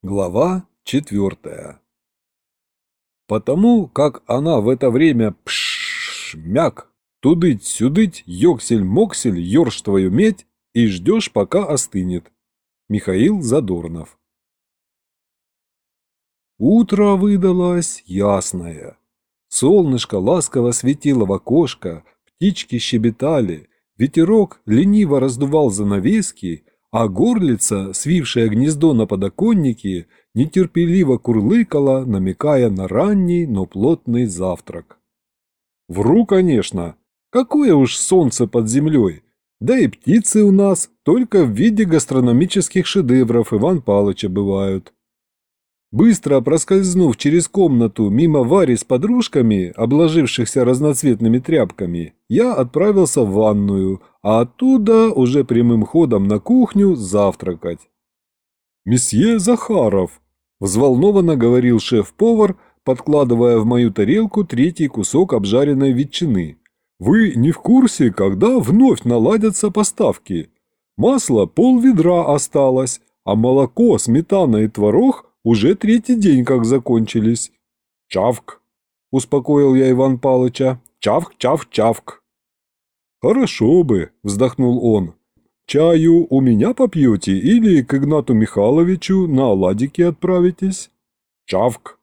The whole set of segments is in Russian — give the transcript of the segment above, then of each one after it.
Глава четвертая Потому как она в это время пш-мяк, тудыть-сюдыть, ёксель-моксель, ёрш твою медь и ждешь, пока остынет. Михаил Задорнов Утро выдалось ясное. Солнышко ласково светило в окошко, птички щебетали, ветерок лениво раздувал занавески, а горлица, свившая гнездо на подоконнике, нетерпеливо курлыкала, намекая на ранний, но плотный завтрак. Вру, конечно. Какое уж солнце под землей. Да и птицы у нас только в виде гастрономических шедевров Иван Палыча бывают. Быстро проскользнув через комнату мимо Вари с подружками, обложившихся разноцветными тряпками, я отправился в ванную, а оттуда уже прямым ходом на кухню завтракать. «Месье Захаров», – взволнованно говорил шеф-повар, подкладывая в мою тарелку третий кусок обжаренной ветчины. «Вы не в курсе, когда вновь наладятся поставки? Масло пол ведра осталось, а молоко, сметана и творог уже третий день как закончились. Чавк, успокоил я Иван Палыча. Чавк, чавк, чавк. Хорошо бы, вздохнул он. Чаю у меня попьете или к Игнату Михайловичу на оладики отправитесь? Чавк.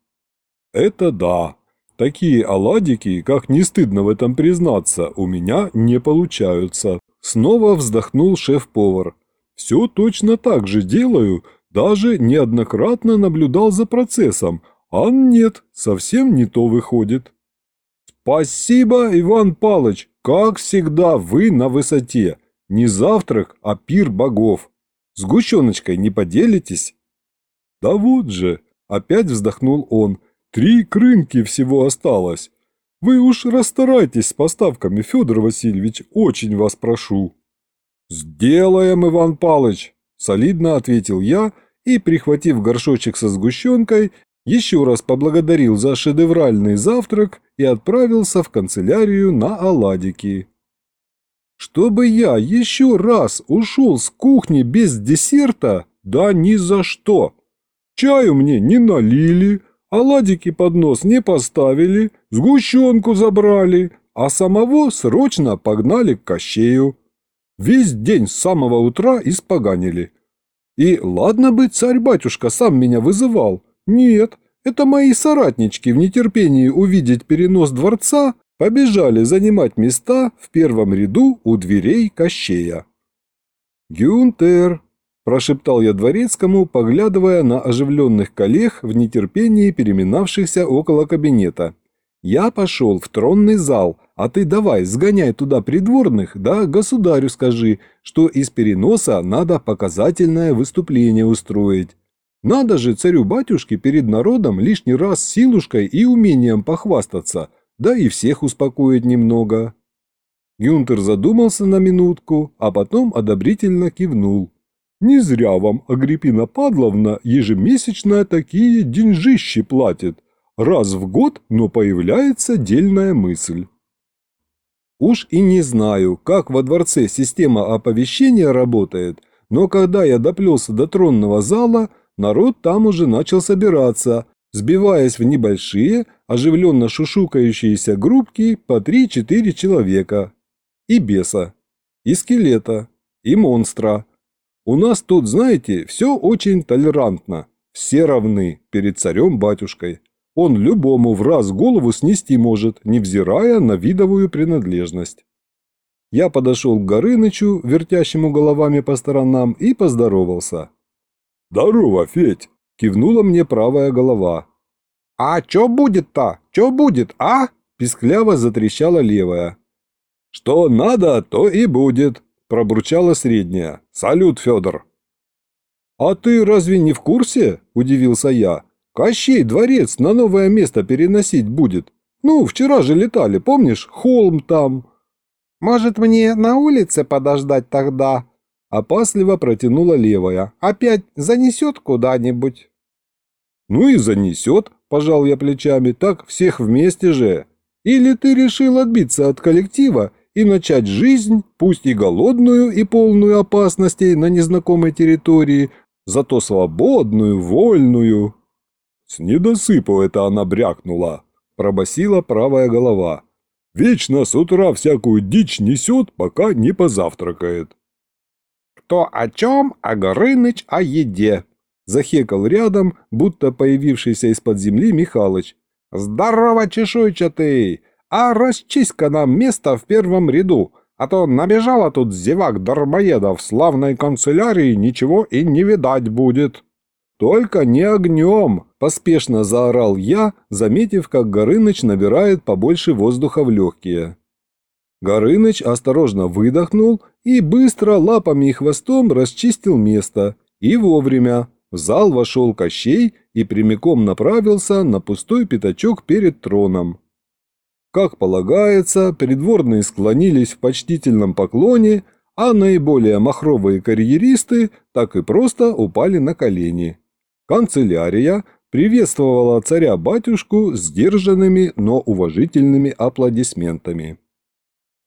Это да. Такие оладики, как не стыдно в этом признаться, у меня не получаются. Снова вздохнул шеф-повар. Все точно так же делаю, даже неоднократно наблюдал за процессом, а нет, совсем не то выходит. Спасибо, Иван Палыч, как всегда вы на высоте. Не завтрак, а пир богов. Сгущеночкой не поделитесь? Да вот же, опять вздохнул он, три крынки всего осталось. Вы уж расстарайтесь с поставками, Федор Васильевич, очень вас прошу. Сделаем, Иван Палыч, солидно ответил я, и, прихватив горшочек со сгущенкой, еще раз поблагодарил за шедевральный завтрак и отправился в канцелярию на оладики. Чтобы я еще раз ушел с кухни без десерта, да ни за что. Чаю мне не налили, оладики под нос не поставили, сгущенку забрали, а самого срочно погнали к кощею. Весь день с самого утра испоганили. И ладно бы царь-батюшка сам меня вызывал. Нет, это мои соратнички в нетерпении увидеть перенос дворца побежали занимать места в первом ряду у дверей Кощея. «Гюнтер», – прошептал я дворецкому, поглядывая на оживленных коллег в нетерпении переминавшихся около кабинета. «Я пошел в тронный зал, а ты давай сгоняй туда придворных, да государю скажи, что из переноса надо показательное выступление устроить. Надо же царю-батюшке перед народом лишний раз силушкой и умением похвастаться, да и всех успокоить немного. Гюнтер задумался на минутку, а потом одобрительно кивнул. «Не зря вам, Агриппина Падловна, ежемесячно такие деньжищи платит. Раз в год, но появляется дельная мысль». Уж и не знаю, как во дворце система оповещения работает, но когда я доплелся до тронного зала, народ там уже начал собираться, сбиваясь в небольшие, оживленно шушукающиеся группки по 3-4 человека. И беса, и скелета, и монстра. У нас тут, знаете, все очень толерантно. Все равны перед царем-батюшкой. Он любому в раз голову снести может, невзирая на видовую принадлежность. Я подошел к Горынычу, вертящему головами по сторонам, и поздоровался. «Здорово, Федь!» – кивнула мне правая голова. «А чё будет-то? Чё будет, а?» – пискляво затрещала левая. «Что надо, то и будет», – пробурчала средняя. «Салют, Федор!» «А ты разве не в курсе?» – удивился я. Кощей дворец на новое место переносить будет. Ну, вчера же летали, помнишь, холм там. Может, мне на улице подождать тогда? Опасливо протянула левая. Опять занесет куда-нибудь? Ну и занесет, пожал я плечами, так всех вместе же. Или ты решил отбиться от коллектива и начать жизнь, пусть и голодную и полную опасностей на незнакомой территории, зато свободную, вольную. С недосыпу это она брякнула, пробасила правая голова. Вечно с утра всякую дичь несет, пока не позавтракает. Кто о чем, а Горыныч о еде. Захекал рядом, будто появившийся из-под земли Михалыч. «Здорово, чешуйчатый! А расчисть-ка нам место в первом ряду, а то набежала тут зевак-дармоедов в славной канцелярии, ничего и не видать будет». «Только не огнем!» – поспешно заорал я, заметив, как Горыныч набирает побольше воздуха в легкие. Горыныч осторожно выдохнул и быстро лапами и хвостом расчистил место. И вовремя. В зал вошел Кощей и прямиком направился на пустой пятачок перед троном. Как полагается, придворные склонились в почтительном поклоне, а наиболее махровые карьеристы так и просто упали на колени. Канцелярия приветствовала царя-батюшку сдержанными, но уважительными аплодисментами.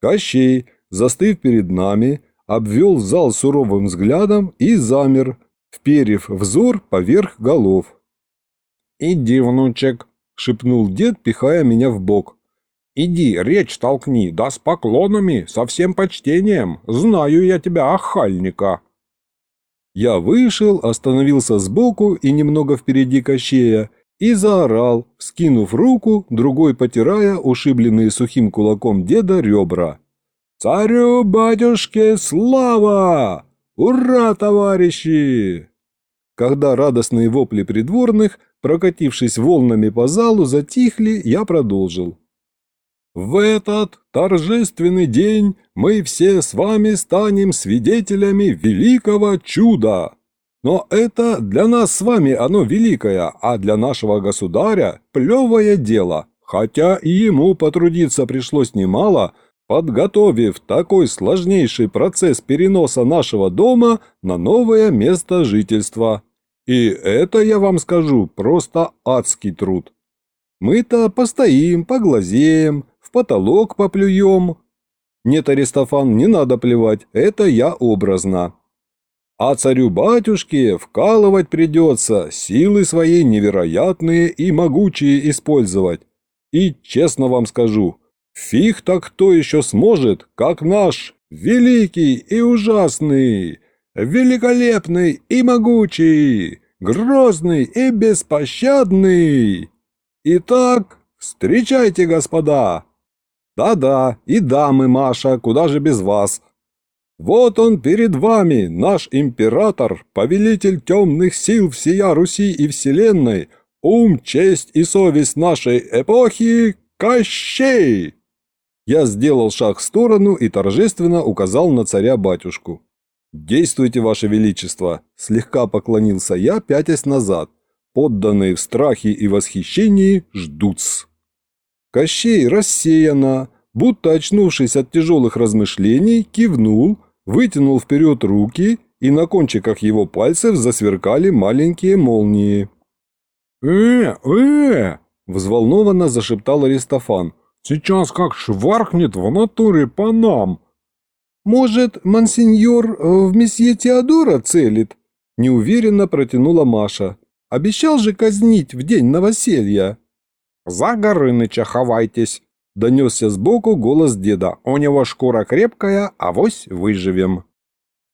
Кощей, застыв перед нами, обвел зал суровым взглядом и замер, вперев взор поверх голов. «Иди, внучек», — шепнул дед, пихая меня в бок. Иди, речь толкни, да с поклонами, со всем почтением. Знаю я тебя, охальника». Я вышел, остановился сбоку и немного впереди Кощея и заорал, скинув руку, другой потирая ушибленные сухим кулаком деда ребра. «Царю, батюшке, слава! Ура, товарищи!» Когда радостные вопли придворных, прокатившись волнами по залу, затихли, я продолжил. В этот торжественный день мы все с вами станем свидетелями великого чуда. Но это для нас с вами оно великое, а для нашего государя плевое дело, хотя и ему потрудиться пришлось немало, подготовив такой сложнейший процесс переноса нашего дома на новое место жительства. И это, я вам скажу, просто адский труд. Мы-то постоим, поглазеем, в потолок поплюем. Нет, Аристофан, не надо плевать, это я образно. А царю-батюшке вкалывать придется, силы свои невероятные и могучие использовать. И честно вам скажу, фиг так кто еще сможет, как наш, великий и ужасный, великолепный и могучий, грозный и беспощадный. Итак, встречайте, господа, да-да, и дамы, Маша, куда же без вас? Вот он перед вами, наш император, повелитель темных сил всея Руси и Вселенной, ум, честь и совесть нашей эпохи Кощей!» Я сделал шаг в сторону и торжественно указал на царя-батюшку. «Действуйте, Ваше Величество!» – слегка поклонился я, пятясь назад. Подданные в страхе и восхищении ждутся. Кощей рассеянно, будто очнувшись от тяжелых размышлений, кивнул, вытянул вперед руки, и на кончиках его пальцев засверкали маленькие молнии. «Э, э!» – взволнованно зашептал Аристофан. «Сейчас как шваркнет в натуре по нам!» «Может, мансиньор э, в месье Теодора целит?» – неуверенно протянула Маша. «Обещал же казнить в день новоселья!» «За Горыныча ховайтесь!» – донесся сбоку голос деда. «У него шкура крепкая, авось выживем!»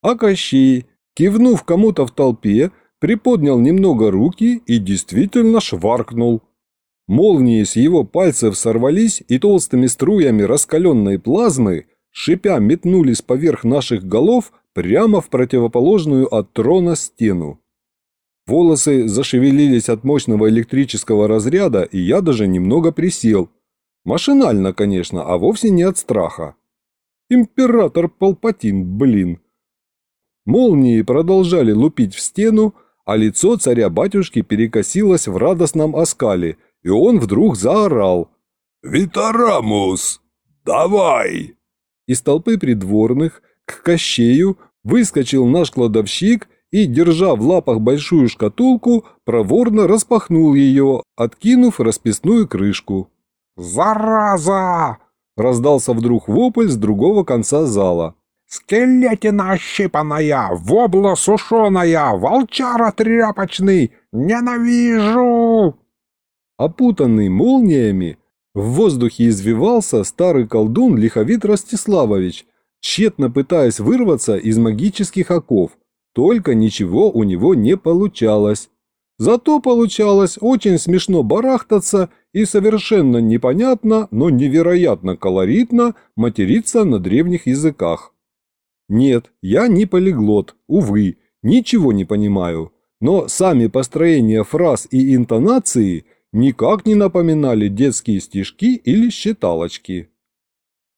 А Кощей, кивнув кому-то в толпе, приподнял немного руки и действительно шваркнул. Молнии с его пальцев сорвались и толстыми струями раскаленной плазмы, шипя метнулись поверх наших голов прямо в противоположную от трона стену. Волосы зашевелились от мощного электрического разряда, и я даже немного присел. Машинально, конечно, а вовсе не от страха. Император Палпатин, блин. Молнии продолжали лупить в стену, а лицо царя-батюшки перекосилось в радостном оскале, и он вдруг заорал. «Витарамус, давай!» Из толпы придворных к Кощею выскочил наш кладовщик и, держа в лапах большую шкатулку, проворно распахнул ее, откинув расписную крышку. «Зараза!» – раздался вдруг вопль с другого конца зала. Скелетина ощипанная, вобла сушеная, волчара тряпочный! Ненавижу!» Опутанный молниями, в воздухе извивался старый колдун Лиховит Ростиславович, тщетно пытаясь вырваться из магических оков. Только ничего у него не получалось. Зато получалось очень смешно барахтаться и совершенно непонятно, но невероятно колоритно материться на древних языках. Нет, я не полиглот, увы, ничего не понимаю, но сами построения фраз и интонации никак не напоминали детские стишки или считалочки.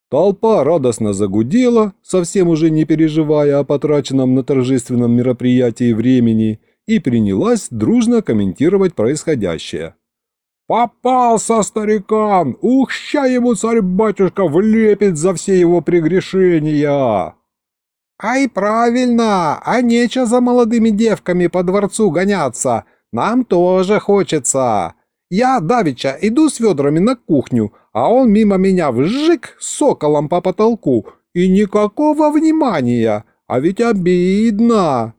Толпа радостно загудела, совсем уже не переживая о потраченном на торжественном мероприятии времени, и принялась дружно комментировать происходящее. «Попался старикан! Ух, ща ему царь-батюшка влепит за все его прегрешения!» «Ай, правильно! А нечего за молодыми девками по дворцу гоняться! Нам тоже хочется!» Я, давеча, иду с ведрами на кухню, а он мимо меня вжик соколом по потолку, и никакого внимания, а ведь обидно.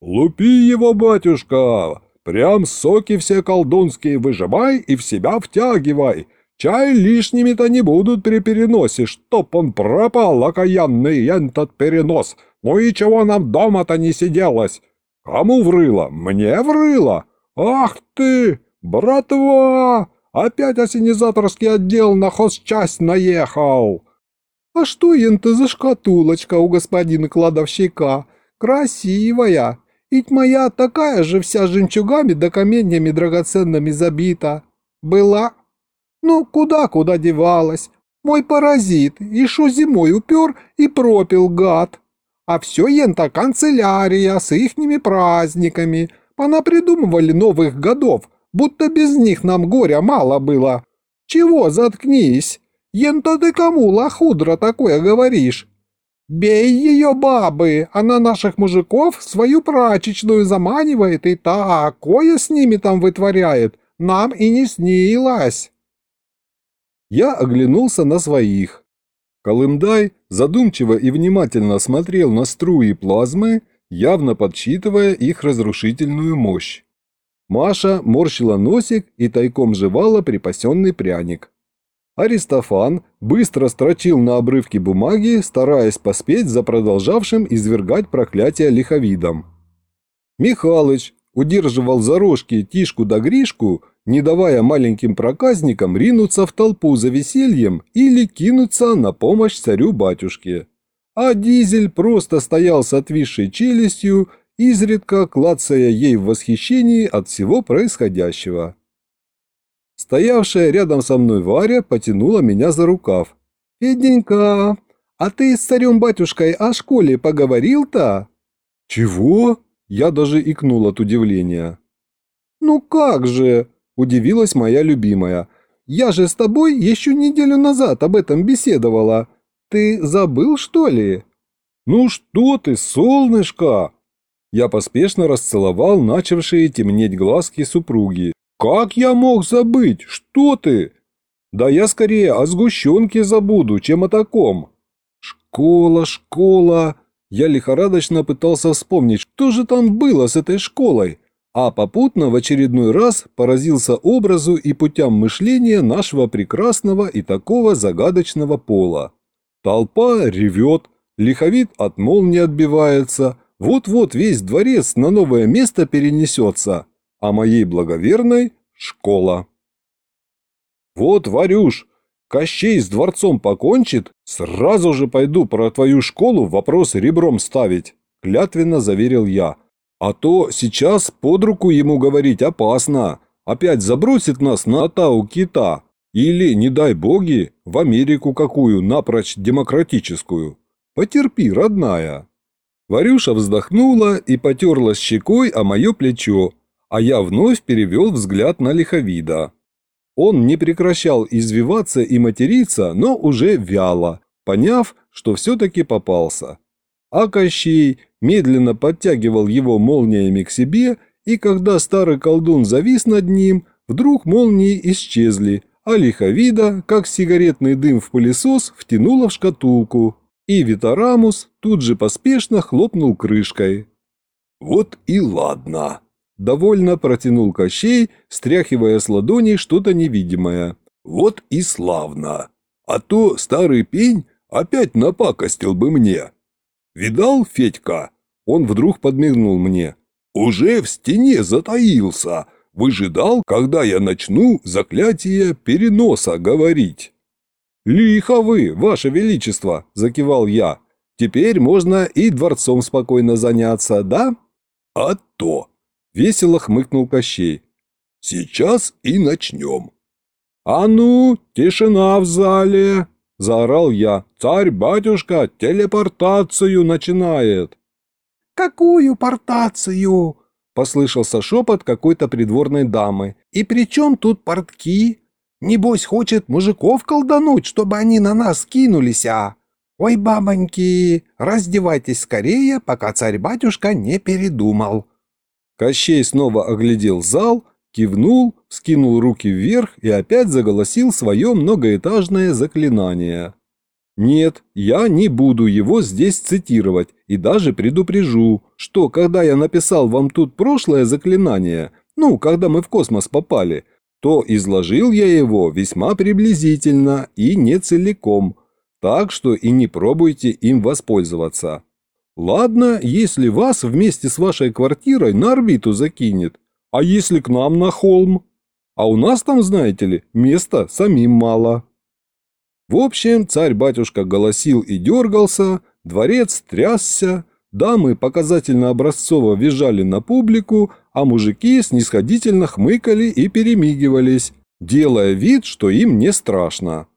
«Лупи его, батюшка! Прям соки все колдунские выжимай и в себя втягивай. Чай лишними-то не будут при переносе, чтоб он пропал, окаянный этот перенос. Ну и чего нам дома-то не сиделось? Кому врыло? Мне врыло? Ах ты! «Братва! Опять осенизаторский отдел на хозчасть наехал!» «А что ента за шкатулочка у господина кладовщика? Красивая! Ведь моя такая же вся жемчугами да каменьями драгоценными забита. Была? Ну, куда-куда девалась? Мой паразит, и шо зимой упер и пропил гад. А все ента канцелярия с ихними праздниками. Понапридумывали новых годов, будто без них нам горя мало было. Чего заткнись? Ента ты кому, лохудра, такое говоришь? Бей ее, бабы, она наших мужиков свою прачечную заманивает и такое с ними там вытворяет, нам и не снилось. Я оглянулся на своих. Колымдай задумчиво и внимательно смотрел на струи плазмы, явно подсчитывая их разрушительную мощь. Маша морщила носик и тайком жевала припасенный пряник. Аристофан быстро строчил на обрывке бумаги, стараясь поспеть за продолжавшим извергать проклятие лиховидом. Михалыч удерживал за рожки Тишку да Гришку, не давая маленьким проказникам ринуться в толпу за весельем или кинуться на помощь царю-батюшке. А Дизель просто стоял с отвисшей челюстью изредка клацая ей в восхищении от всего происходящего. Стоявшая рядом со мной Варя потянула меня за рукав. «Феденька, а ты с царем-батюшкой о школе поговорил-то?» «Чего?» Я даже икнул от удивления. «Ну как же!» – удивилась моя любимая. «Я же с тобой еще неделю назад об этом беседовала. Ты забыл, что ли?» «Ну что ты, солнышко!» Я поспешно расцеловал начавшие темнеть глазки супруги. «Как я мог забыть? Что ты?» «Да я скорее о сгущенке забуду, чем о таком». «Школа, школа...» Я лихорадочно пытался вспомнить, что же там было с этой школой, а попутно в очередной раз поразился образу и путям мышления нашего прекрасного и такого загадочного пола. Толпа ревет, лиховит от молнии отбивается – вот-вот весь дворец на новое место перенесется, а моей благоверной – школа. Вот, Варюш, Кощей с дворцом покончит, сразу же пойду про твою школу вопрос ребром ставить, клятвенно заверил я. А то сейчас под руку ему говорить опасно, опять забросит нас на Атау кита, или, не дай боги, в Америку какую, напрочь демократическую. Потерпи, родная. Варюша вздохнула и потерла щекой о мое плечо, а я вновь перевел взгляд на лиховида. Он не прекращал извиваться и материться, но уже вяло, поняв, что все-таки попался. А Кощей медленно подтягивал его молниями к себе, и когда старый колдун завис над ним, вдруг молнии исчезли, а лиховида, как сигаретный дым в пылесос, втянуло в шкатулку. И Витарамус тут же поспешно хлопнул крышкой. «Вот и ладно», – довольно протянул Кощей, стряхивая с ладони что-то невидимое. «Вот и славно. А то старый пень опять напакостил бы мне. Видал, Федька?» Он вдруг подмигнул мне. «Уже в стене затаился, выжидал, когда я начну заклятие переноса говорить». «Лихо вы, ваше величество!» – закивал я. «Теперь можно и дворцом спокойно заняться, да?» «А то!» – весело хмыкнул Кощей. «Сейчас и начнем». «А ну, тишина в зале!» – заорал я. «Царь-батюшка телепортацию начинает!» «Какую портацию?» – послышался шепот какой-то придворной дамы. «И при чем тут портки?» Небось, хочет мужиков колдануть, чтобы они на нас кинулись, а? Ой, бабоньки, раздевайтесь скорее, пока царь-батюшка не передумал». Кощей снова оглядел зал, кивнул, скинул руки вверх и опять заголосил свое многоэтажное заклинание. Нет, я не буду его здесь цитировать и даже предупрежу, что когда я написал вам тут прошлое заклинание, ну, когда мы в космос попали, то изложил я его весьма приблизительно и не целиком, так что и не пробуйте им воспользоваться. Ладно, если вас вместе с вашей квартирой на орбиту закинет, а если к нам на холм? А у нас там, знаете ли, места самим мало. В общем, царь-батюшка голосил и дергался, дворец трясся, дамы показательно образцово визжали на публику, а мужики снисходительно хмыкали и перемигивались, делая вид, что им не страшно.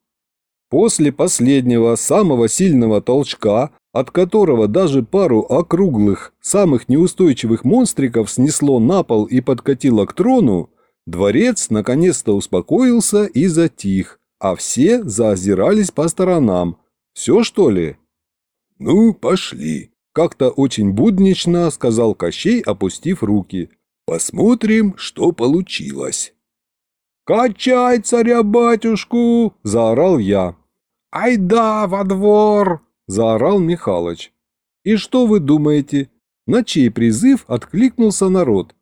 После последнего самого сильного толчка, от которого даже пару округлых, самых неустойчивых монстриков снесло на пол и подкатило к трону, дворец наконец-то успокоился и затих, а все заозирались по сторонам. Все что ли? «Ну, пошли», – как-то очень буднично сказал Кощей, опустив руки. Посмотрим, что получилось. «Качай царя-батюшку!» – заорал я. «Ай да, во двор!» – заорал Михалыч. И что вы думаете? На чей призыв откликнулся народ?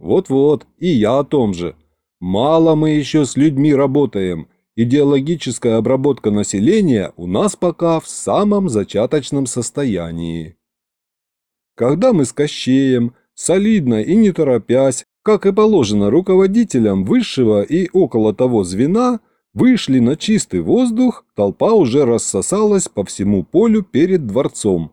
Вот-вот, и я о том же. Мало мы еще с людьми работаем. Идеологическая обработка населения у нас пока в самом зачаточном состоянии. Когда мы с Кощеем солидно и не торопясь, как и положено руководителям высшего и около того звена, вышли на чистый воздух, толпа уже рассосалась по всему полю перед дворцом.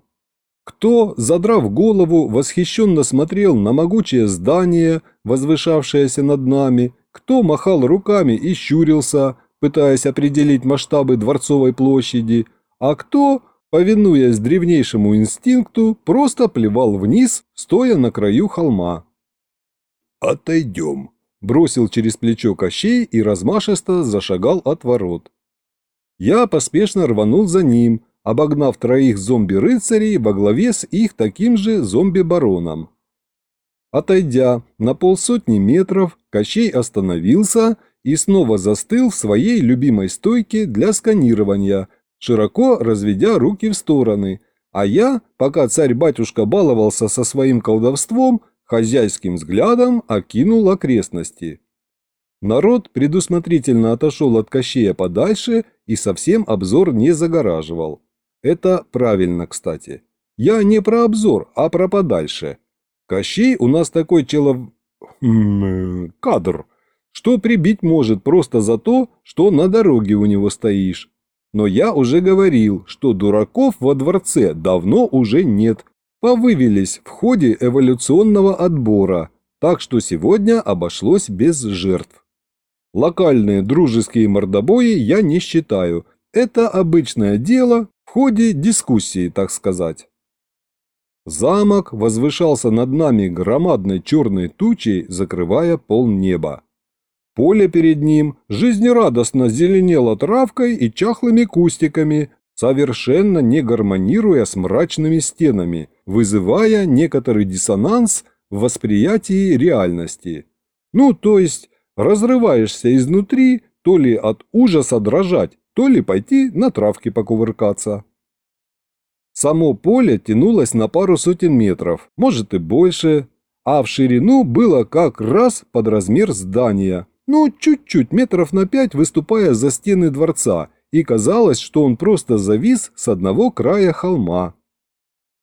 Кто, задрав голову, восхищенно смотрел на могучее здание, возвышавшееся над нами, кто махал руками и щурился, пытаясь определить масштабы дворцовой площади, а кто повинуясь древнейшему инстинкту, просто плевал вниз, стоя на краю холма. «Отойдем», – бросил через плечо Кощей и размашисто зашагал от ворот. Я поспешно рванул за ним, обогнав троих зомби-рыцарей во главе с их таким же зомби-бароном. Отойдя на полсотни метров, Кощей остановился и снова застыл в своей любимой стойке для сканирования, широко разведя руки в стороны, а я, пока царь-батюшка баловался со своим колдовством, хозяйским взглядом окинул окрестности. Народ предусмотрительно отошел от Кощея подальше и совсем обзор не загораживал. Это правильно, кстати. Я не про обзор, а про подальше. Кощей у нас такой челов... Хм, кадр, что прибить может просто за то, что на дороге у него стоишь. Но я уже говорил, что дураков во дворце давно уже нет, повывелись в ходе эволюционного отбора, так что сегодня обошлось без жертв. Локальные дружеские мордобои я не считаю, это обычное дело в ходе дискуссии, так сказать. Замок возвышался над нами громадной черной тучей, закрывая полнеба. Поле перед ним жизнерадостно зеленело травкой и чахлыми кустиками, совершенно не гармонируя с мрачными стенами, вызывая некоторый диссонанс в восприятии реальности. Ну, то есть, разрываешься изнутри, то ли от ужаса дрожать, то ли пойти на травке покувыркаться. Само поле тянулось на пару сотен метров, может и больше, а в ширину было как раз под размер здания, ну, чуть-чуть, метров на пять, выступая за стены дворца, и казалось, что он просто завис с одного края холма.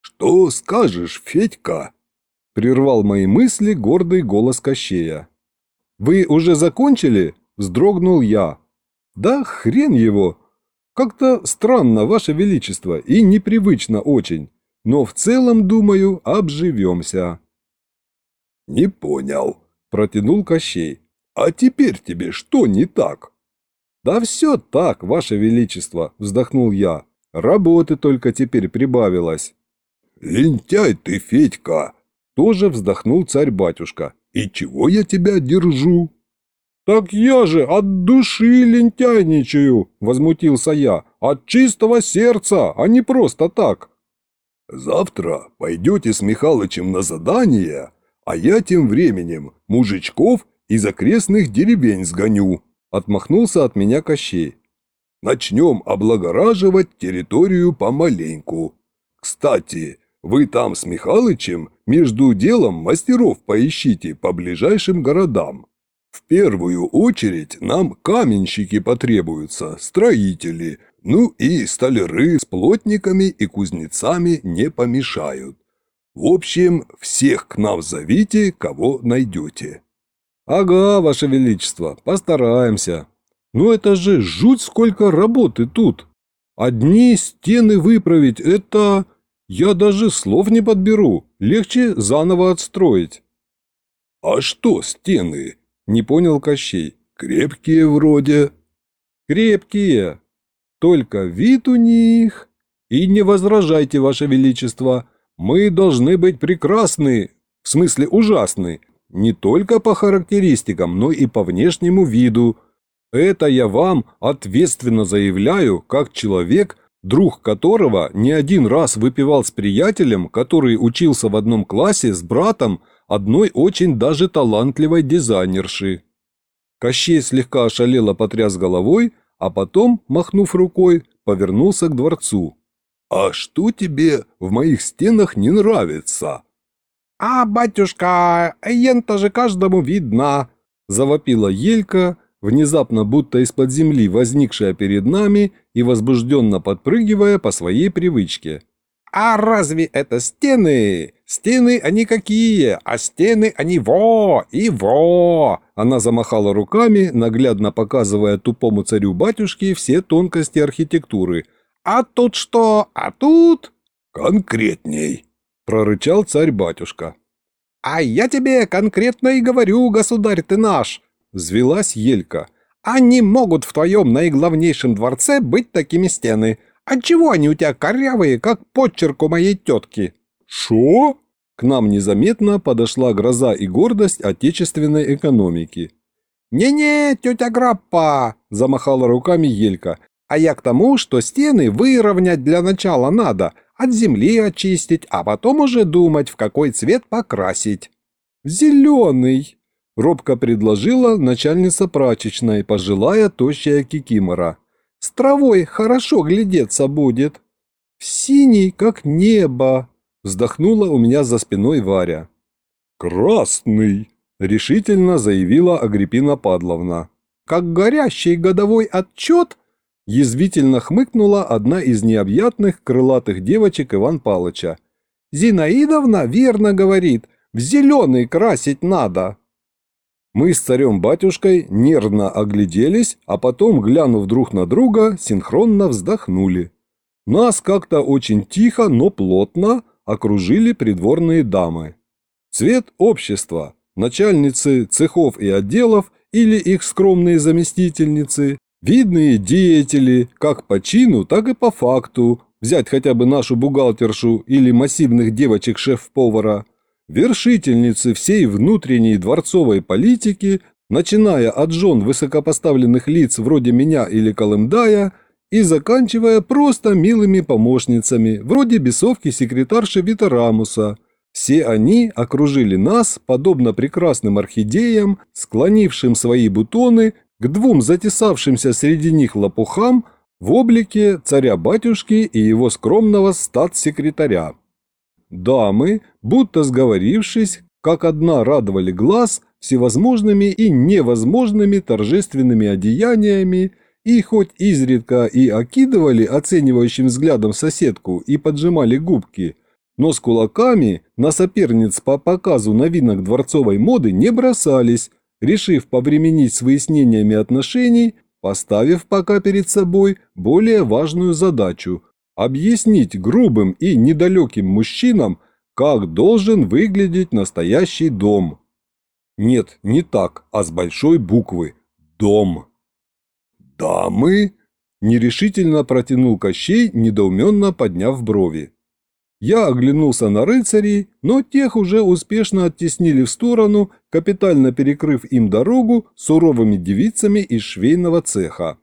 «Что скажешь, Федька?» – прервал мои мысли гордый голос Кощея. «Вы уже закончили?» – вздрогнул я. «Да хрен его! Как-то странно, Ваше Величество, и непривычно очень, но в целом, думаю, обживемся». «Не понял», – протянул Кощей. «А теперь тебе что не так?» «Да все так, Ваше Величество», – вздохнул я. «Работы только теперь прибавилось». «Лентяй ты, Федька!» – тоже вздохнул царь-батюшка. «И чего я тебя держу?» «Так я же от души лентяйничаю!» – возмутился я. «От чистого сердца, а не просто так!» «Завтра пойдете с Михалычем на задание, а я тем временем мужичков из окрестных деревень сгоню», – отмахнулся от меня Кощей. «Начнем облагораживать территорию помаленьку. Кстати, вы там с Михалычем между делом мастеров поищите по ближайшим городам. В первую очередь нам каменщики потребуются, строители, ну и столяры с плотниками и кузнецами не помешают. В общем, всех к нам зовите, кого найдете». «Ага, Ваше Величество, постараемся. Ну это же жуть сколько работы тут. Одни стены выправить – это... Я даже слов не подберу, легче заново отстроить». «А что стены?» – не понял Кощей. «Крепкие вроде». «Крепкие. Только вид у них...» «И не возражайте, Ваше Величество, мы должны быть прекрасны, в смысле ужасны, не только по характеристикам, но и по внешнему виду. Это я вам ответственно заявляю, как человек, друг которого не один раз выпивал с приятелем, который учился в одном классе с братом одной очень даже талантливой дизайнерши. Кощей слегка ошалело потряс головой, а потом, махнув рукой, повернулся к дворцу. «А что тебе в моих стенах не нравится?» «А, батюшка, ента же каждому видна!» – завопила Елька, внезапно будто из-под земли возникшая перед нами и возбужденно подпрыгивая по своей привычке. «А разве это стены? Стены они какие, а стены они во и во!» Она замахала руками, наглядно показывая тупому царю-батюшке все тонкости архитектуры. «А тут что? А тут...» «Конкретней!» – прорычал царь-батюшка. «А я тебе конкретно и говорю, государь ты наш!» – взвелась Елька. «Они могут в твоем наиглавнейшем дворце быть такими стены. Отчего они у тебя корявые, как подчерк у моей тетки?» «Шо?» К нам незаметно подошла гроза и гордость отечественной экономики. «Не-не, тетя Граппа!» – замахала руками Елька. «А я к тому, что стены выровнять для начала надо, от земли очистить, а потом уже думать, в какой цвет покрасить. «Зеленый!» – робко предложила начальница прачечной, пожилая тощая кикимора. «С травой хорошо глядеться будет». «Синий, как небо!» – вздохнула у меня за спиной Варя. «Красный!» – решительно заявила Агриппина Падловна. «Как горящий годовой отчет?» Язвительно хмыкнула одна из необъятных крылатых девочек Иван Палыча. «Зинаидовна верно говорит, в зеленый красить надо». Мы с царем-батюшкой нервно огляделись, а потом, глянув друг на друга, синхронно вздохнули. Нас как-то очень тихо, но плотно окружили придворные дамы. Цвет общества, начальницы цехов и отделов или их скромные заместительницы, Видные деятели, как по чину, так и по факту, взять хотя бы нашу бухгалтершу или массивных девочек шеф-повара, вершительницы всей внутренней дворцовой политики, начиная от жен высокопоставленных лиц вроде меня или Колымдая и заканчивая просто милыми помощницами, вроде бесовки секретарши Витарамуса. Все они окружили нас, подобно прекрасным орхидеям, склонившим свои бутоны к двум затесавшимся среди них лопухам, в облике царя-батюшки и его скромного статс-секретаря. Дамы, будто сговорившись, как одна радовали глаз всевозможными и невозможными торжественными одеяниями и хоть изредка и окидывали оценивающим взглядом соседку и поджимали губки, но с кулаками на соперниц по показу новинок дворцовой моды не бросались, решив повременить с выяснениями отношений поставив пока перед собой более важную задачу – объяснить грубым и недалеким мужчинам, как должен выглядеть настоящий дом. Нет, не так, а с большой буквы «Дом». «Дамы?» – нерешительно протянул Кощей, недоуменно подняв брови. Я оглянулся на рыцарей, но тех уже успешно оттеснили в сторону, капитально перекрыв им дорогу суровыми девицами из швейного цеха.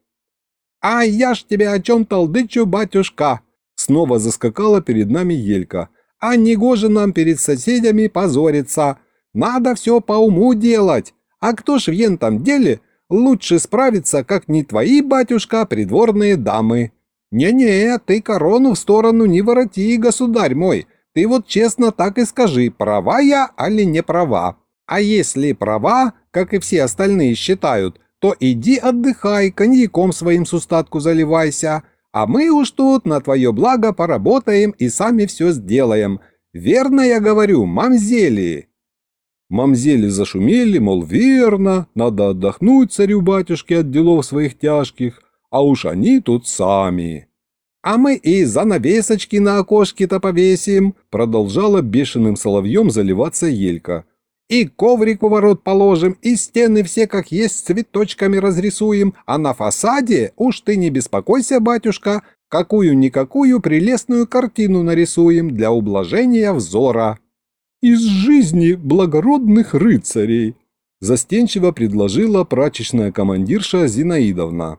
«А я ж тебе о чем толдычу, батюшка!» Снова заскакала перед нами Елька. «А не гоже нам перед соседями позориться! Надо все по уму делать! А кто ж в ентом деле лучше справиться, как не твои, батюшка, придворные дамы!» «Не-не, ты корону в сторону не вороти, государь мой. Ты вот честно так и скажи, права я, али не права. А если права, как и все остальные считают, то иди отдыхай, коньяком своим с устатку заливайся, а мы уж тут на твое благо поработаем и сами все сделаем. Верно я говорю, мамзели!» Мамзели зашумели, мол, верно, надо отдохнуть царю-батюшке от делов своих тяжких, а уж они тут сами. «А мы и занавесочки на окошке-то повесим», продолжала бешеным соловьем заливаться Елька. «И коврик у ворот положим, и стены все как есть цветочками разрисуем, а на фасаде, уж ты не беспокойся, батюшка, какую-никакую прелестную картину нарисуем для ублажения взора». «Из жизни благородных рыцарей», застенчиво предложила прачечная командирша Зинаидовна.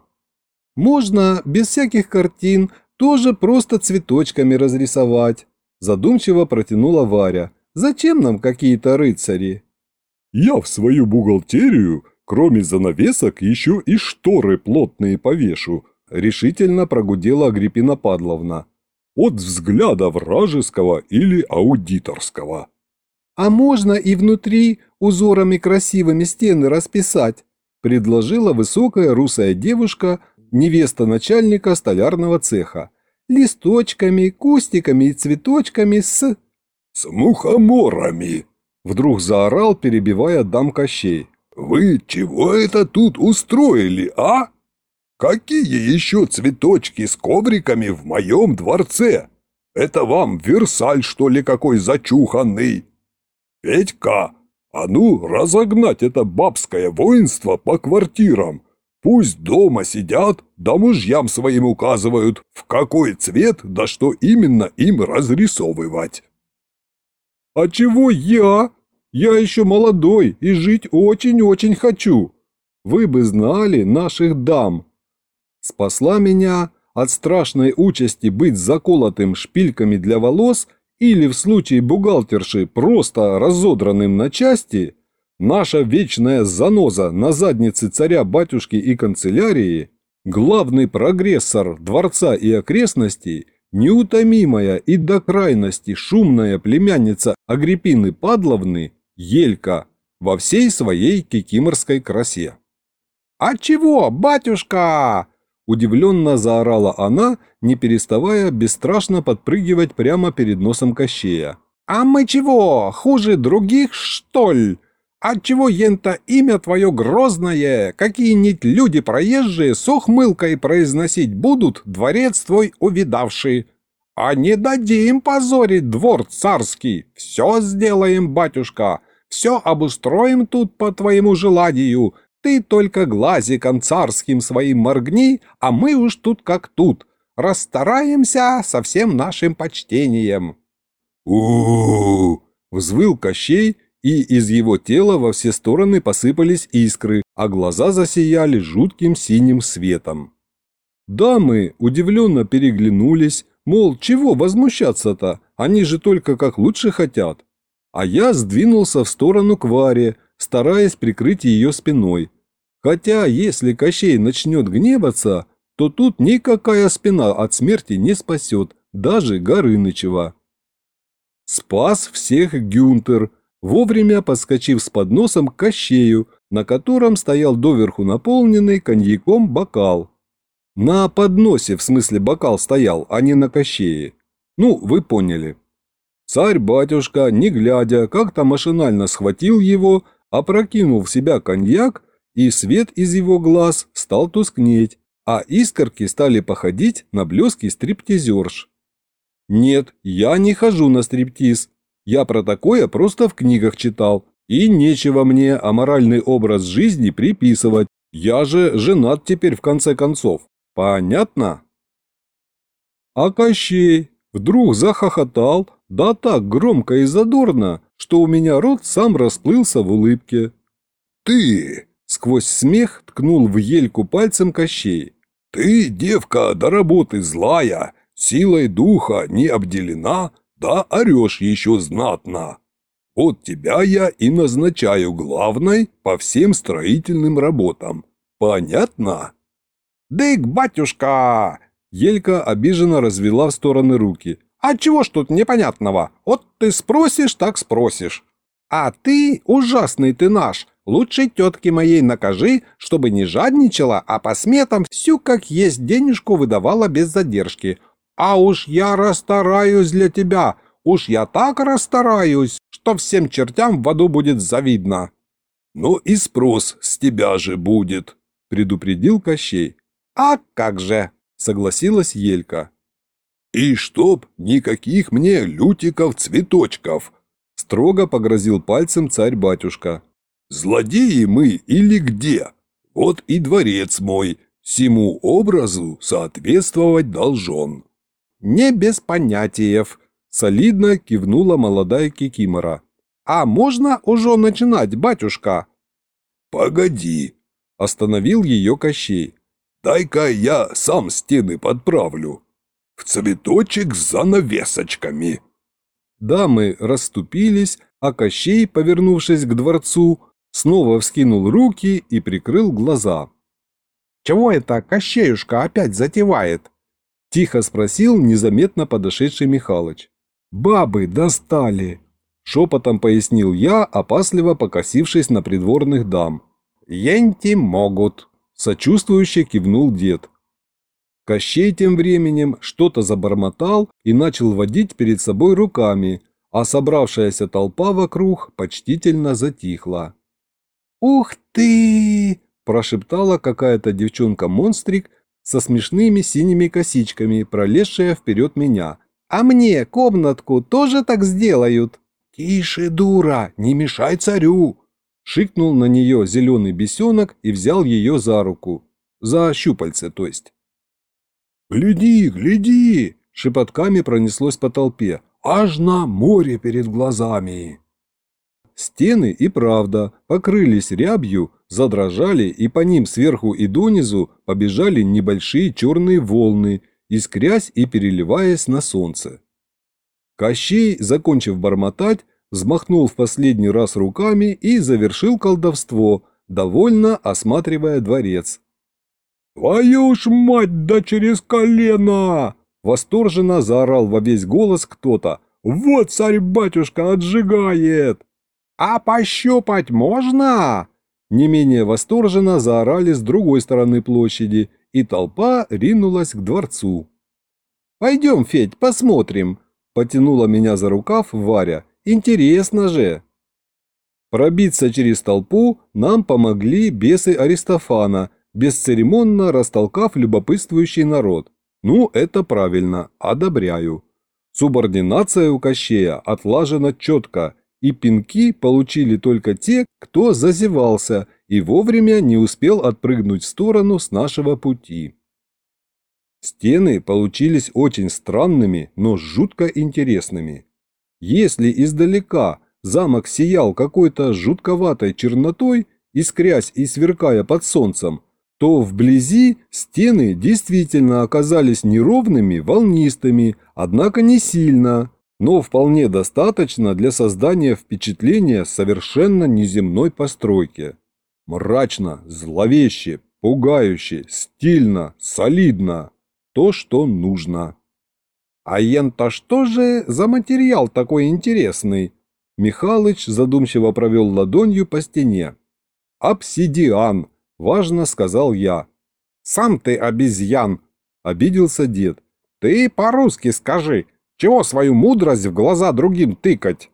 Можно без всяких картин тоже просто цветочками разрисовать. Задумчиво протянула Варя. Зачем нам какие-то рыцари? Я в свою бухгалтерию, кроме занавесок, еще и шторы плотные повешу, решительно прогудела Агриппина Падловна. От взгляда вражеского или аудиторского. А можно и внутри узорами красивыми стены расписать, предложила высокая русая девушка невеста начальника столярного цеха, листочками, кустиками и цветочками с... «С мухоморами!» – вдруг заорал, перебивая дам Кощей. «Вы чего это тут устроили, а? Какие еще цветочки с ковриками в моем дворце? Это вам Версаль, что ли, какой зачуханный? Петька, а ну разогнать это бабское воинство по квартирам, Пусть дома сидят, да мужьям своим указывают, в какой цвет, да что именно им разрисовывать. А чего я? Я еще молодой и жить очень-очень хочу. Вы бы знали наших дам. Спасла меня от страшной участи быть заколотым шпильками для волос или в случае бухгалтерши просто разодранным на части – Наша вечная заноза на заднице царя-батюшки и канцелярии, главный прогрессор дворца и окрестностей, неутомимая и до крайности шумная племянница Агриппины Падловны, Елька, во всей своей кикиморской красе. «А чего, батюшка?» – удивленно заорала она, не переставая бесстрашно подпрыгивать прямо перед носом Кощея. «А мы чего, хуже других, что ли?» Отчего ента имя твое грозное, какие-нибудь люди проезжие с ухмылкой произносить будут, дворец твой увидавший. А не дадим позорить двор царский, все сделаем, батюшка, все обустроим тут по твоему желанию, ты только глазиком царским своим моргни, а мы уж тут как тут, расстараемся со всем нашим почтением». «У-у-у!» — взвыл Кощей, и из его тела во все стороны посыпались искры, а глаза засияли жутким синим светом. Дамы удивленно переглянулись, мол, чего возмущаться-то, они же только как лучше хотят. А я сдвинулся в сторону к Варе, стараясь прикрыть ее спиной. Хотя, если Кощей начнет гневаться, то тут никакая спина от смерти не спасет, даже Горынычева. Спас всех Гюнтер, вовремя подскочив с подносом к кощею, на котором стоял доверху наполненный коньяком бокал. На подносе, в смысле бокал стоял, а не на кощее. Ну, вы поняли. Царь-батюшка, не глядя, как-то машинально схватил его, опрокинул в себя коньяк, и свет из его глаз стал тускнеть, а искорки стали походить на блески стриптизерш. Нет, я не хожу на стриптиз. Я про такое просто в книгах читал. И нечего мне аморальный образ жизни приписывать. Я же женат теперь в конце концов. Понятно? А Кощей вдруг захохотал, да так громко и задорно, что у меня рот сам расплылся в улыбке. «Ты!» – сквозь смех ткнул в ельку пальцем Кощей. «Ты, девка, до работы злая, силой духа не обделена, да орешь еще знатно. Вот тебя я и назначаю главной по всем строительным работам. Понятно? «Дык, батюшка!» Елька обиженно развела в стороны руки. «А чего ж тут непонятного? Вот ты спросишь, так спросишь. А ты, ужасный ты наш, лучше тетке моей накажи, чтобы не жадничала, а по сметам всю как есть денежку выдавала без задержки. А уж я расстараюсь для тебя, уж я так расстараюсь, что всем чертям в аду будет завидно». «Ну и спрос с тебя же будет», — предупредил Кощей. «А как же!» — согласилась Елька. «И чтоб никаких мне лютиков-цветочков!» — строго погрозил пальцем царь-батюшка. «Злодеи мы или где? Вот и дворец мой, всему образу соответствовать должен». «Не без понятиев», – солидно кивнула молодая кикимора. «А можно уже начинать, батюшка?» «Погоди», – остановил ее Кощей. «Дай-ка я сам стены подправлю. В цветочек с занавесочками». Дамы расступились, а Кощей, повернувшись к дворцу, снова вскинул руки и прикрыл глаза. «Чего это Кощеюшка опять затевает?» Тихо спросил незаметно подошедший Михалыч. «Бабы достали!» Шепотом пояснил я, опасливо покосившись на придворных дам. «Енти могут!» Сочувствующе кивнул дед. Кощей тем временем что-то забормотал и начал водить перед собой руками, а собравшаяся толпа вокруг почтительно затихла. «Ух ты!» – прошептала какая-то девчонка-монстрик со смешными синими косичками, пролезшая вперед меня. «А мне комнатку тоже так сделают?» «Тише, дура, не мешай царю!» Шикнул на нее зеленый бесенок и взял ее за руку. За щупальце, то есть. «Гляди, гляди!» – шепотками пронеслось по толпе. «Аж на море перед глазами!» Стены и правда покрылись рябью, задрожали, и по ним сверху и донизу побежали небольшие черные волны, искрясь и переливаясь на солнце. Кощей, закончив бормотать, взмахнул в последний раз руками и завершил колдовство, довольно осматривая дворец. «Твою ж мать, да через колено!» Восторженно заорал во весь голос кто-то. «Вот царь-батюшка отжигает!» «А пощупать можно?» Не менее восторженно заорали с другой стороны площади, и толпа ринулась к дворцу. «Пойдем, Федь, посмотрим», – потянула меня за рукав Варя. «Интересно же!» Пробиться через толпу нам помогли бесы Аристофана, бесцеремонно растолкав любопытствующий народ. Ну, это правильно, одобряю. Субординация у Кощея отлажена четко, и пинки получили только те, кто зазевался и вовремя не успел отпрыгнуть в сторону с нашего пути. Стены получились очень странными, но жутко интересными. Если издалека замок сиял какой-то жутковатой чернотой, искрясь и сверкая под солнцем, то вблизи стены действительно оказались неровными, волнистыми, однако не сильно, но вполне достаточно для создания впечатления совершенно неземной постройки. Мрачно, зловеще, Пугающе, стильно, солидно. То, что нужно. А ента что же за материал такой интересный? Михалыч задумчиво провел ладонью по стене. «Обсидиан», – важно сказал я. «Сам ты обезьян», – обиделся дед. «Ты по-русски скажи, чего свою мудрость в глаза другим тыкать?»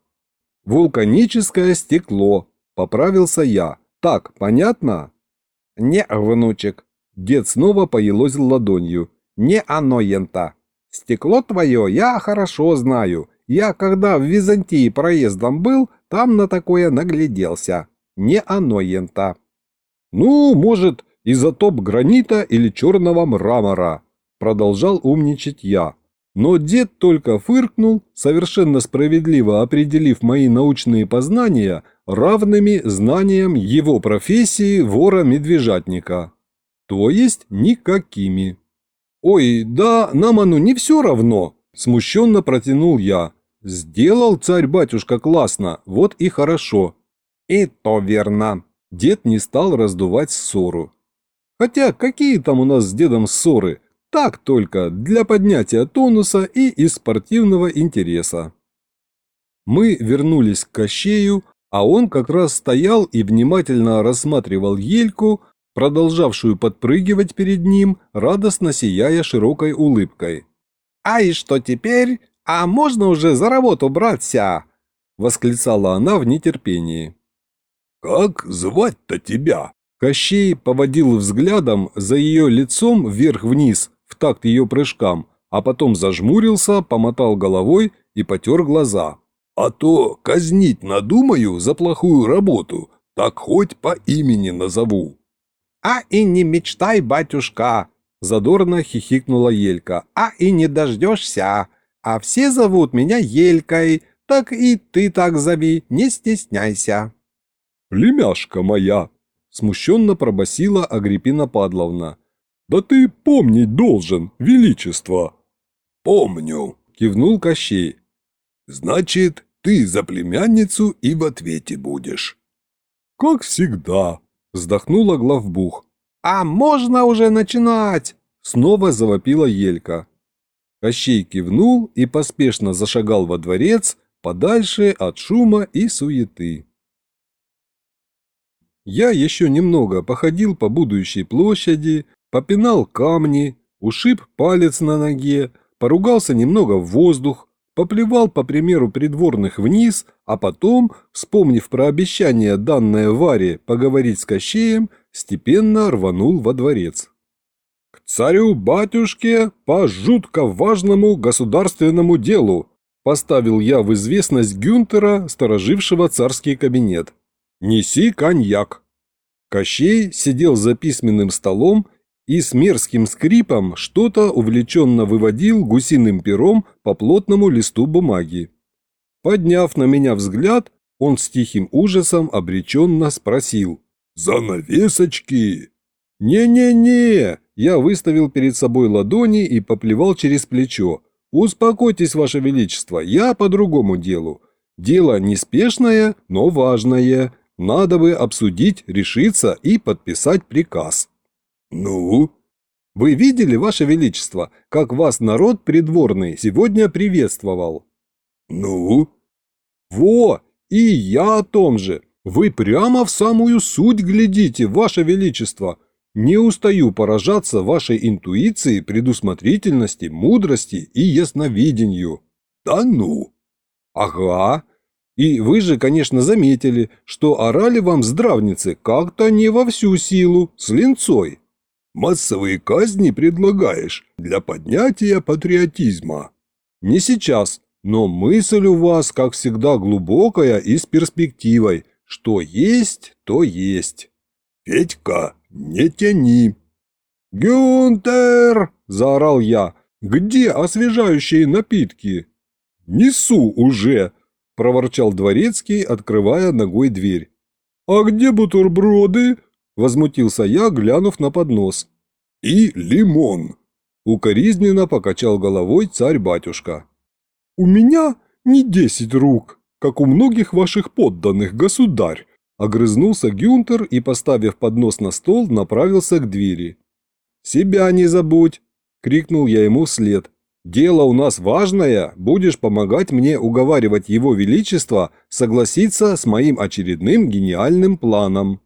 «Вулканическое стекло», – поправился я. «Так, понятно?» «Не, внучек». Дед снова поелозил ладонью. «Не оно ента. Стекло твое я хорошо знаю. Я, когда в Византии проездом был, там на такое нагляделся. Не оно ента». «Ну, может, изотоп гранита или черного мрамора», – продолжал умничать я. Но дед только фыркнул, совершенно справедливо определив мои научные познания равными знаниям его профессии вора-медвежатника. То есть никакими. «Ой, да нам оно не все равно», – смущенно протянул я. «Сделал царь-батюшка классно, вот и хорошо». «И то верно». Дед не стал раздувать ссору. Хотя какие там у нас с дедом ссоры? Так только, для поднятия тонуса и из спортивного интереса. Мы вернулись к Кощею, а он как раз стоял и внимательно рассматривал ельку, продолжавшую подпрыгивать перед ним, радостно сияя широкой улыбкой. «А и что теперь? А можно уже за работу браться?» – восклицала она в нетерпении. «Как звать-то тебя?» Кощей поводил взглядом за ее лицом вверх-вниз в такт ее прыжкам, а потом зажмурился, помотал головой и потер глаза. «А то казнить надумаю за плохую работу, так хоть по имени назову». «А и не мечтай, батюшка!» – задорно хихикнула Елька. «А и не дождешься! А все зовут меня Елькой, так и ты так зови, не стесняйся!» «Племяшка моя!» – смущенно пробасила Агриппина Падловна. «Да ты помнить должен, величество!» «Помню!» – кивнул Кощей. «Значит, ты за племянницу и в ответе будешь». «Как всегда», – вздохнула главбух. «А можно уже начинать?» – снова завопила Елька. Кощей кивнул и поспешно зашагал во дворец, подальше от шума и суеты. Я еще немного походил по будущей площади, попинал камни, ушиб палец на ноге, поругался немного в воздух, поплевал по примеру придворных вниз, а потом, вспомнив про обещание данное Варе поговорить с Кощеем, степенно рванул во дворец. «К царю-батюшке по жутко важному государственному делу», поставил я в известность Гюнтера, сторожившего царский кабинет. «Неси коньяк». Кощей сидел за письменным столом и с мерзким скрипом что-то увлеченно выводил гусиным пером по плотному листу бумаги. Подняв на меня взгляд, он с тихим ужасом обреченно спросил «Занавесочки!» «Не-не-не!» Я выставил перед собой ладони и поплевал через плечо. «Успокойтесь, Ваше Величество, я по другому делу. Дело неспешное, но важное. Надо бы обсудить, решиться и подписать приказ». «Ну?» «Вы видели, Ваше Величество, как вас народ придворный сегодня приветствовал?» «Ну?» «Во! И я о том же! Вы прямо в самую суть глядите, Ваше Величество! Не устаю поражаться вашей интуиции, предусмотрительности, мудрости и ясновидению». «Да ну!» «Ага. И вы же, конечно, заметили, что орали вам здравницы как-то не во всю силу, с линцой». Массовые казни предлагаешь для поднятия патриотизма. Не сейчас, но мысль у вас, как всегда, глубокая и с перспективой. Что есть, то есть. Федька, не тяни. «Гюнтер!» – заорал я. «Где освежающие напитки?» «Несу уже!» – проворчал дворецкий, открывая ногой дверь. «А где бутерброды?» Возмутился я, глянув на поднос. «И лимон!» Укоризненно покачал головой царь-батюшка. «У меня не десять рук, как у многих ваших подданных, государь, Огрызнулся Гюнтер и, поставив поднос на стол, направился к двери. «Себя не забудь!» – крикнул я ему вслед. «Дело у нас важное, будешь помогать мне уговаривать его величество согласиться с моим очередным гениальным планом».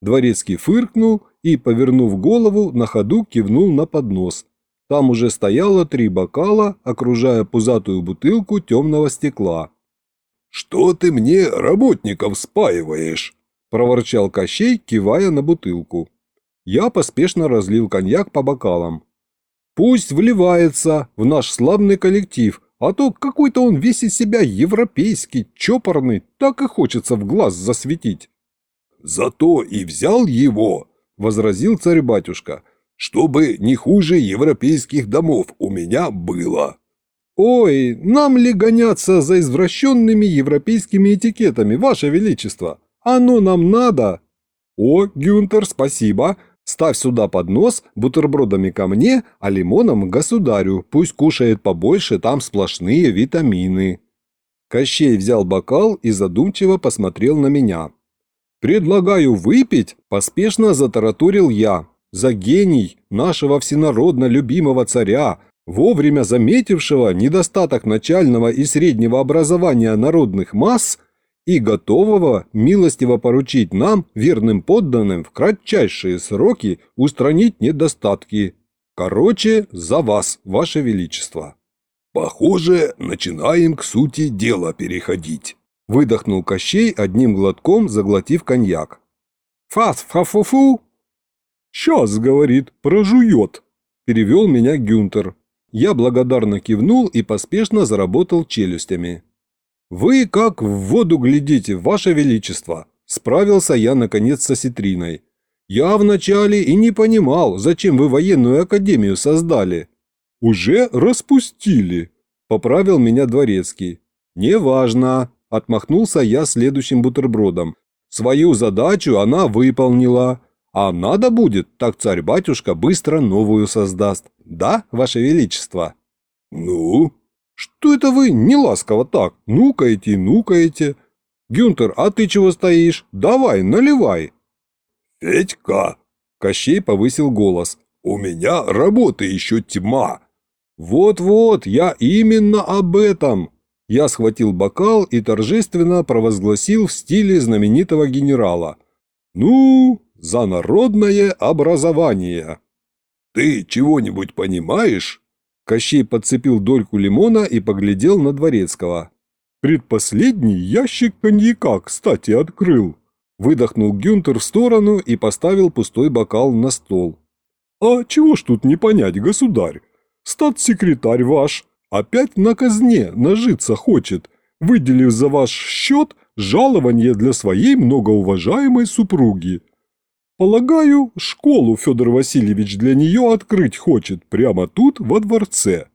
Дворецкий фыркнул и, повернув голову, на ходу кивнул на поднос. Там уже стояло три бокала, окружая пузатую бутылку темного стекла. «Что ты мне работников спаиваешь?» – проворчал Кощей, кивая на бутылку. Я поспешно разлил коньяк по бокалам. «Пусть вливается в наш славный коллектив, а то какой-то он весь из себя европейский, чопорный, так и хочется в глаз засветить». «Зато и взял его», – возразил царь-батюшка, – «чтобы не хуже европейских домов у меня было». «Ой, нам ли гоняться за извращенными европейскими этикетами, Ваше Величество? Оно нам надо!» «О, Гюнтер, спасибо! Ставь сюда поднос бутербродами ко мне, а лимоном государю. Пусть кушает побольше, там сплошные витамины». Кощей взял бокал и задумчиво посмотрел на меня. «Предлагаю выпить», – поспешно затараторил я, – «за гений нашего всенародно любимого царя, вовремя заметившего недостаток начального и среднего образования народных масс и готового милостиво поручить нам, верным подданным, в кратчайшие сроки устранить недостатки. Короче, за вас, ваше величество. Похоже, начинаем к сути дела переходить. Выдохнул Кощей одним глотком, заглотив коньяк. «Фас-фа-фу-фу!» «Сейчас, — говорит, — прожует!» Перевел меня Гюнтер. Я благодарно кивнул и поспешно заработал челюстями. «Вы как в воду глядите, Ваше Величество!» Справился я, наконец, со Ситриной. «Я вначале и не понимал, зачем вы военную академию создали». «Уже распустили», – поправил меня Дворецкий. «Неважно», – отмахнулся я следующим бутербродом. «Свою задачу она выполнила. А надо будет, так царь-батюшка быстро новую создаст. Да, ваше величество? Ну? Что это вы не ласково так? Нукаете, нукаете. Гюнтер, а ты чего стоишь? Давай, наливай. Федька, Кощей повысил голос. У меня работы еще тьма. Вот-вот, я именно об этом. Я схватил бокал и торжественно провозгласил в стиле знаменитого генерала. Ну, за народное образование. Ты чего-нибудь понимаешь? Кощей подцепил дольку лимона и поглядел на Дворецкого. «Предпоследний ящик коньяка, кстати, открыл». Выдохнул Гюнтер в сторону и поставил пустой бокал на стол. «А чего ж тут не понять, государь? Статс-секретарь ваш опять на казне нажиться хочет, выделив за ваш счет жалование для своей многоуважаемой супруги. Полагаю, школу Федор Васильевич для нее открыть хочет прямо тут, во дворце.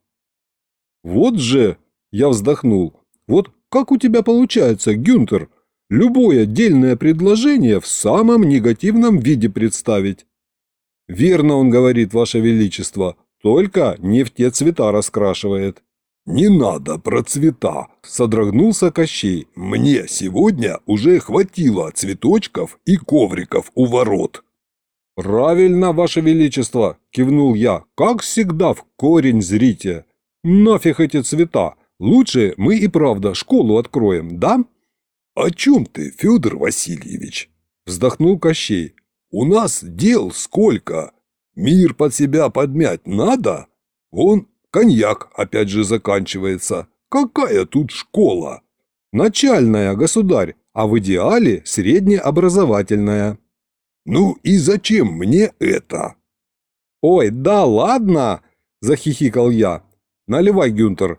Вот же, я вздохнул, вот как у тебя получается, Гюнтер, любое отдельное предложение в самом негативном виде представить. Верно он говорит, Ваше Величество, только не в те цвета раскрашивает. «Не надо про цвета!» – содрогнулся Кощей. «Мне сегодня уже хватило цветочков и ковриков у ворот». «Правильно, Ваше Величество!» – кивнул я. «Как всегда в корень зрите! Нафиг эти цвета! Лучше мы и правда школу откроем, да?» «О чем ты, Федор Васильевич?» – вздохнул Кощей. «У нас дел сколько! Мир под себя подмять надо? Он Коньяк опять же заканчивается. Какая тут школа? Начальная, государь, а в идеале среднеобразовательная. Ну и зачем мне это? Ой, да ладно, захихикал я. Наливай, Гюнтер.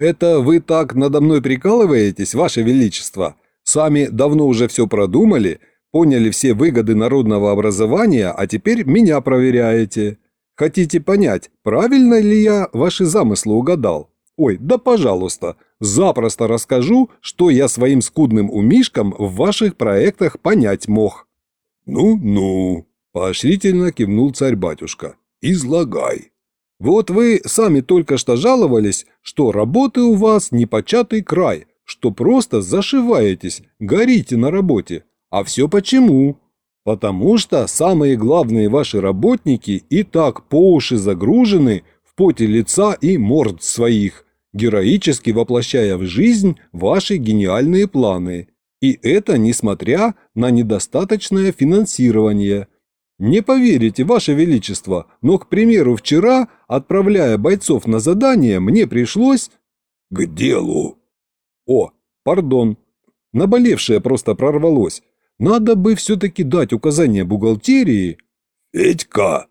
Это вы так надо мной прикалываетесь, ваше величество? Сами давно уже все продумали, поняли все выгоды народного образования, а теперь меня проверяете. Хотите понять, правильно ли я ваши замыслы угадал? Ой, да пожалуйста, запросто расскажу, что я своим скудным умишкам в ваших проектах понять мог». «Ну-ну», – поощрительно кивнул царь-батюшка, – «излагай». «Вот вы сами только что жаловались, что работы у вас непочатый край, что просто зашиваетесь, горите на работе. А все почему? Потому что самые главные ваши работники и так по уши загружены в поте лица и морд своих, героически воплощая в жизнь ваши гениальные планы. И это несмотря на недостаточное финансирование. Не поверите, Ваше Величество, но, к примеру, вчера, отправляя бойцов на задание, мне пришлось... К делу. О, пардон. Наболевшее просто прорвалось. Надо бы все-таки дать указание бухгалтерии. Федька!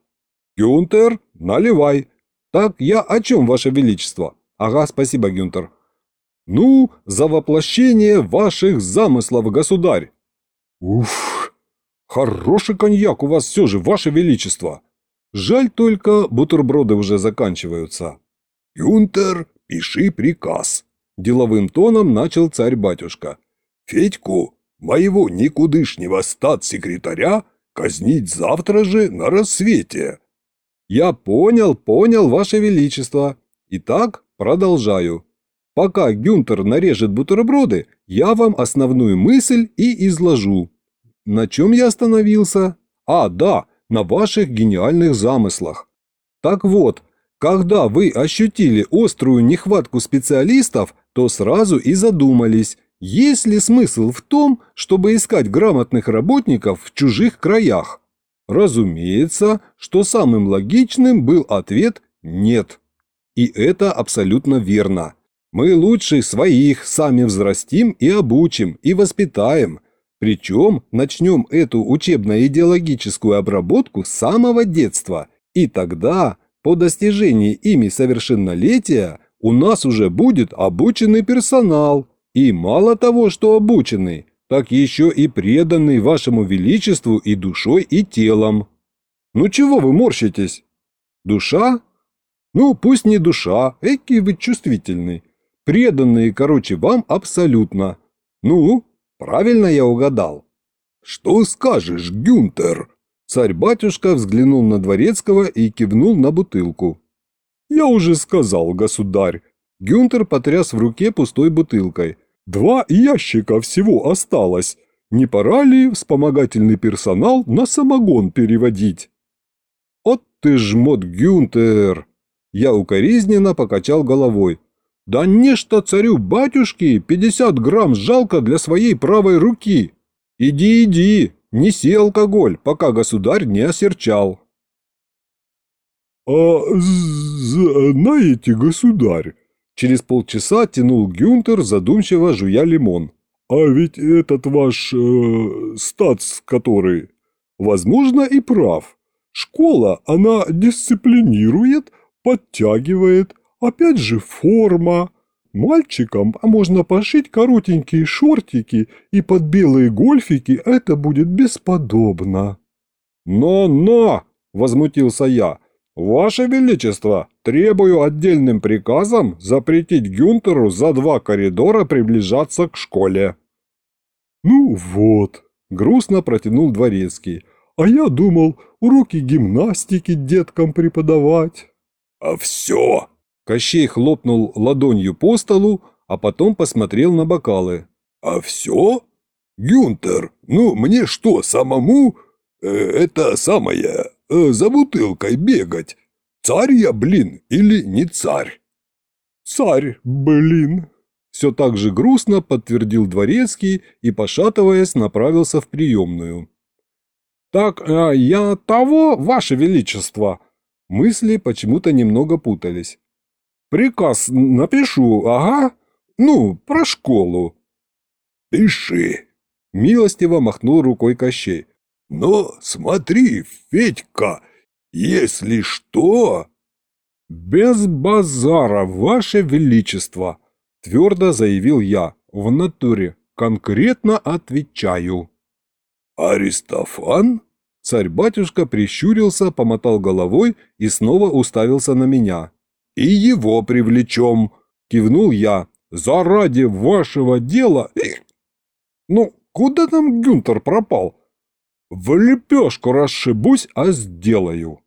Гюнтер, наливай. Так, я о чем, Ваше Величество? Ага, спасибо, Гюнтер. Ну, за воплощение ваших замыслов, государь. Уф, хороший коньяк у вас все же, Ваше Величество. Жаль только, бутерброды уже заканчиваются. Гюнтер, пиши приказ. Деловым тоном начал царь-батюшка. Федьку моего никудышнего статс-секретаря казнить завтра же на рассвете. Я понял, понял, Ваше Величество. Итак, продолжаю. Пока Гюнтер нарежет бутерброды, я вам основную мысль и изложу. На чем я остановился? А, да, на ваших гениальных замыслах. Так вот, когда вы ощутили острую нехватку специалистов, то сразу и задумались, есть ли смысл в том, чтобы искать грамотных работников в чужих краях? Разумеется, что самым логичным был ответ «нет». И это абсолютно верно. Мы лучше своих сами взрастим и обучим, и воспитаем. Причем начнем эту учебно-идеологическую обработку с самого детства. И тогда, по достижении ими совершеннолетия, у нас уже будет обученный персонал, и мало того, что обученный, так еще и преданный вашему величеству и душой, и телом. Ну чего вы морщитесь? Душа? Ну, пусть не душа, эки вы чувствительный. Преданные, короче, вам абсолютно. Ну, правильно я угадал. Что скажешь, Гюнтер? Царь-батюшка взглянул на Дворецкого и кивнул на бутылку. «Я уже сказал, государь». Гюнтер потряс в руке пустой бутылкой. Два ящика всего осталось. Не пора ли вспомогательный персонал на самогон переводить? От ты жмот, Гюнтер! Я укоризненно покачал головой. Да нечто царю-батюшке 50 грамм жалко для своей правой руки. Иди, иди, неси алкоголь, пока государь не осерчал. «А знаете, государь, Через полчаса тянул Гюнтер, задумчиво жуя лимон. «А ведь этот ваш... Э, стац, который... Возможно, и прав. Школа, она дисциплинирует, подтягивает, опять же форма. Мальчикам а можно пошить коротенькие шортики, и под белые гольфики это будет бесподобно». «Но-но!» – возмутился я. «Ваше Величество, требую отдельным приказом запретить Гюнтеру за два коридора приближаться к школе». «Ну вот», – грустно протянул Дворецкий, «а я думал, уроки гимнастики деткам преподавать». «А все!» – Кощей хлопнул ладонью по столу, а потом посмотрел на бокалы. «А все? Гюнтер, ну мне что, самому? Э, это самое, э, за бутылкой бегать. Царь я, блин, или не царь?» «Царь, блин!» Все так же грустно подтвердил Дворецкий и, пошатываясь, направился в приемную. «Так а я того, Ваше Величество!» Мысли почему-то немного путались. «Приказ напишу, ага. Ну, про школу». «Пиши!» Милостиво махнул рукой Кощей. Но смотри, Федька, если что...» «Без базара, Ваше Величество!» – твердо заявил я. «В натуре. Конкретно отвечаю». «Аристофан?» Царь-батюшка прищурился, помотал головой и снова уставился на меня. «И его привлечем!» – кивнул я. «Заради вашего дела...» «Ну, куда там Гюнтер пропал?» В лепешку расшибусь, а сделаю.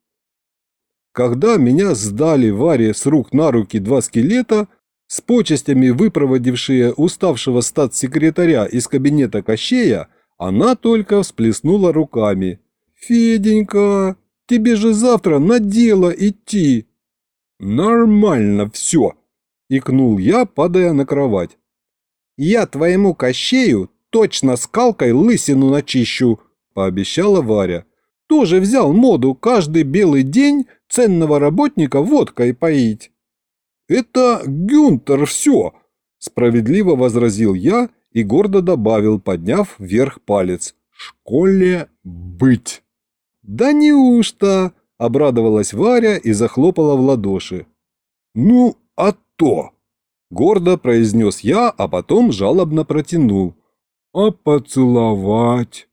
Когда меня сдали Варе с рук на руки два скелета, с почестями выпроводившие уставшего статс-секретаря из кабинета Кощея, Она только всплеснула руками. «Феденька, тебе же завтра на дело идти!» «Нормально все!» – икнул я, падая на кровать. «Я твоему кощею точно скалкой лысину начищу!» – пообещала Варя. «Тоже взял моду каждый белый день ценного работника водкой поить». «Это Гюнтер все!» – справедливо возразил я и гордо добавил, подняв вверх палец. «Школе быть!» «Да неужто?» – обрадовалась Варя и захлопала в ладоши. «Ну, а то!» – гордо произнес я, а потом жалобно протянул. «А поцеловать?»